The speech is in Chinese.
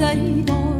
Gây